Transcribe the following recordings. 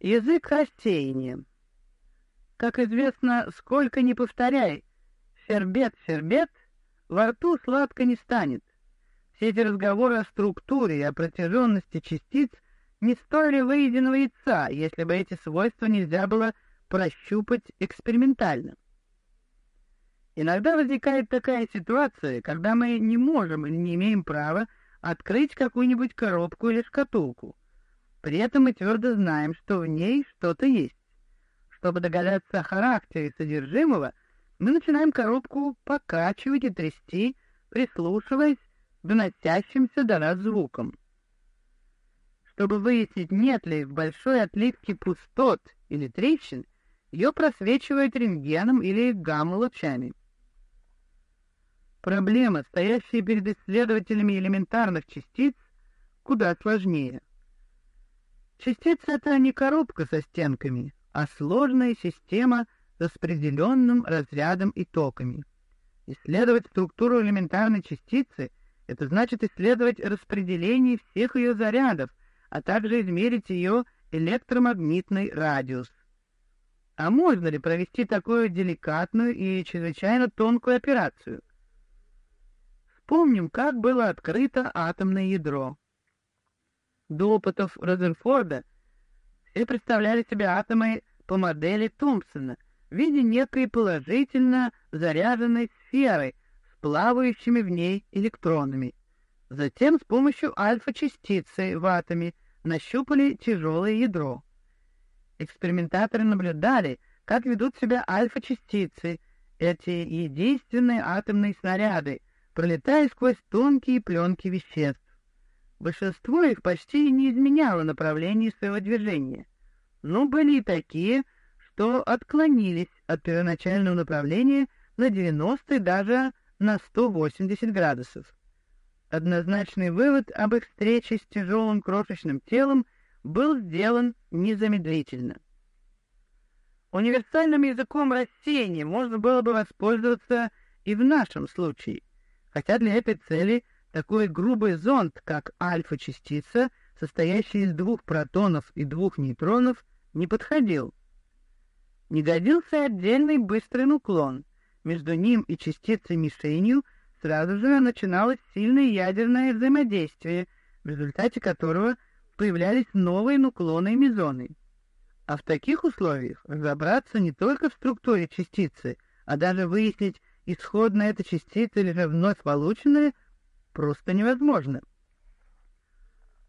Язык рассеяния. Как известно, сколько ни повторяй, «фербет, фербет», во рту сладко не станет. Все эти разговоры о структуре и о протяженности частиц не стоили выеденного яйца, если бы эти свойства нельзя было прощупать экспериментально. Иногда возникает такая ситуация, когда мы не можем или не имеем права открыть какую-нибудь коробку или шкатулку. При этом мы твердо знаем, что в ней что-то есть. Чтобы догадаться о характере содержимого, мы начинаем коробку покачивать и трясти, прислушиваясь к доносящимся до нас звукам. Чтобы выяснить, нет ли в большой отливке пустот или трещин, ее просвечивают рентгеном или гамма-лучами. Проблема, стоящая перед исследователями элементарных частиц, куда сложнее. Частица — это не коробка со стенками, а сложная система с распределенным разрядом и токами. Исследовать структуру элементарной частицы — это значит исследовать распределение всех ее зарядов, а также измерить ее электромагнитный радиус. А можно ли провести такую деликатную и чрезвычайно тонкую операцию? Вспомним, как было открыто атомное ядро. До опытов Розенфорда все представляли себе атомы по модели Томпсона в виде некой положительно заряженной сферы с плавающими в ней электронами. Затем с помощью альфа-частицы в атоме нащупали тяжелое ядро. Экспериментаторы наблюдали, как ведут себя альфа-частицы, эти единственные атомные снаряды, пролетая сквозь тонкие пленки веществ. Большинство их почти не изменяло направление своего движения, но были и такие, что отклонились от первоначального направления на 90 даже на 180 градусов. Однозначный вывод об их встрече с тяжелым крошечным телом был сделан незамедлительно. Универсальным языком рассеяния можно было бы воспользоваться и в нашем случае, хотя для этой цели – такой грубый зонд, как альфа-частица, состоящая из двух протонов и двух нейтронов, не подходил. Не годился отдельный быстрый уклон. Между ним и частицей-мишенью сразу же начиналось сильное ядерное взаимодействие, в результате которого появлялись новые нуклоны и мезоны. А в таких условиях разобраться не только в структуре частицы, а даже выяснить, исходно эта частица или же вновь полученная — просто невозможно.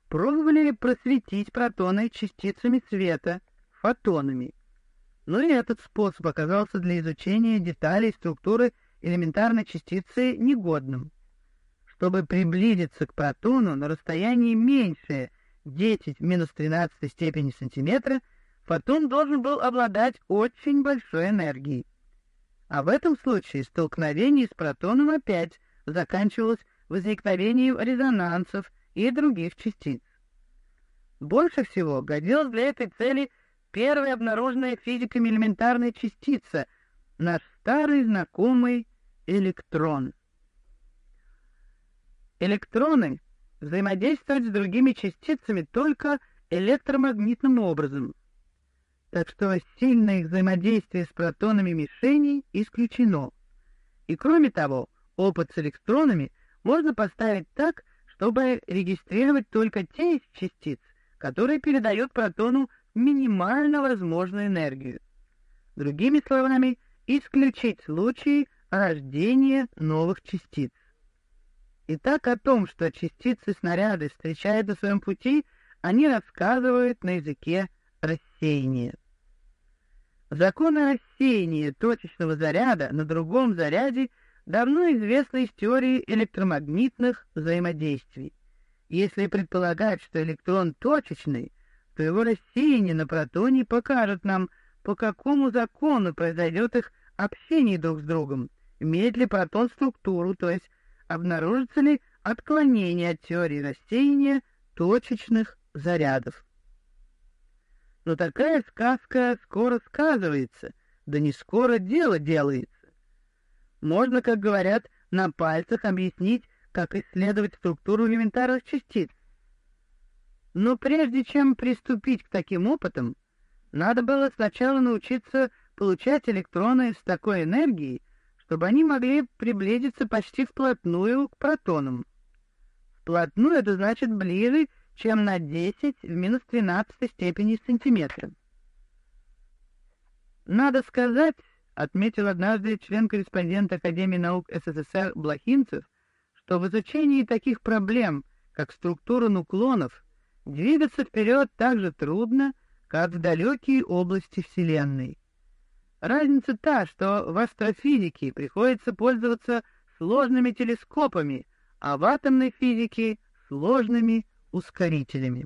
Пробовали просветить протоны частицами света, фотонами. Но и этот способ оказался для изучения деталей структуры элементарной частицы негодным. Чтобы приблизиться к протону на расстоянии меньшее 10 в минус 13 степени сантиметра, фотон должен был обладать очень большой энергией. А в этом случае столкновение с протоном опять заканчивалось возникновением резонансов и других частиц. Больше всего годилась для этой цели первая обнаруженная физиками элементарная частица, наш старый знакомый электрон. Электроны взаимодействуют с другими частицами только электромагнитным образом, так что сильное взаимодействие с протонами мишеней исключено. И кроме того, опыт с электронами можно поставить так, чтобы регистрировать только те из частиц, которые передают протону минимально возможную энергию. Другими словами, исключить случаи рождения новых частиц. Итак, о том, что частицы-снаряды встречают на своем пути, они рассказывают на языке рассеяния. Законы рассеяния точечного заряда на другом заряде давно известна из теории электромагнитных взаимодействий. Если предполагать, что электрон точечный, то его рассеяние на протоне покажет нам, по какому закону произойдет их общение друг с другом, имеет ли протон структуру, то есть обнаружится ли отклонение от теории рассеяния точечных зарядов. Но такая сказка скоро сказывается, да не скоро дело делается. Можно, как говорят, на пальцах объяснить, как исследовать структуру элементарных частиц. Но прежде чем приступить к таким опытам, Надо было сначала научиться получать электроны с такой энергией, чтобы они могли приблизиться почти вплотную к протонам. Вплотную это значит ближе, чем на 10 в минус 13 степени сантиметра. Надо сказать, отметил однажды член-корреспондент Академии наук СССР Блохинцев, что в изучении таких проблем, как структура нуклонов, двигаться вперед так же трудно, как в далекие области Вселенной. Разница та, что в астрофизике приходится пользоваться сложными телескопами, а в атомной физике — сложными ускорителями.